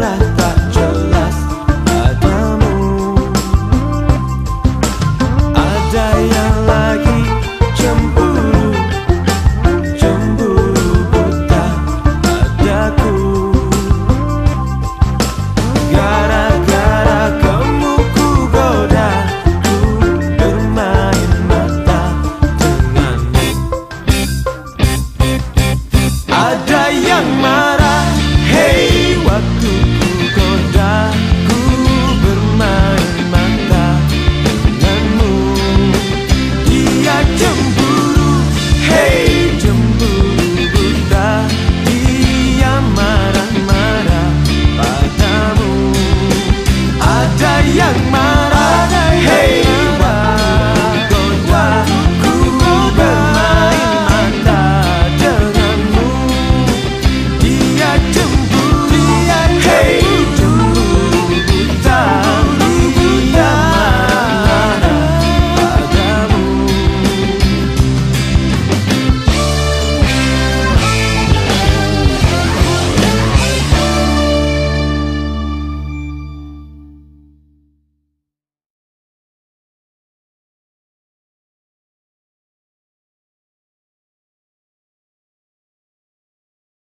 hablas yang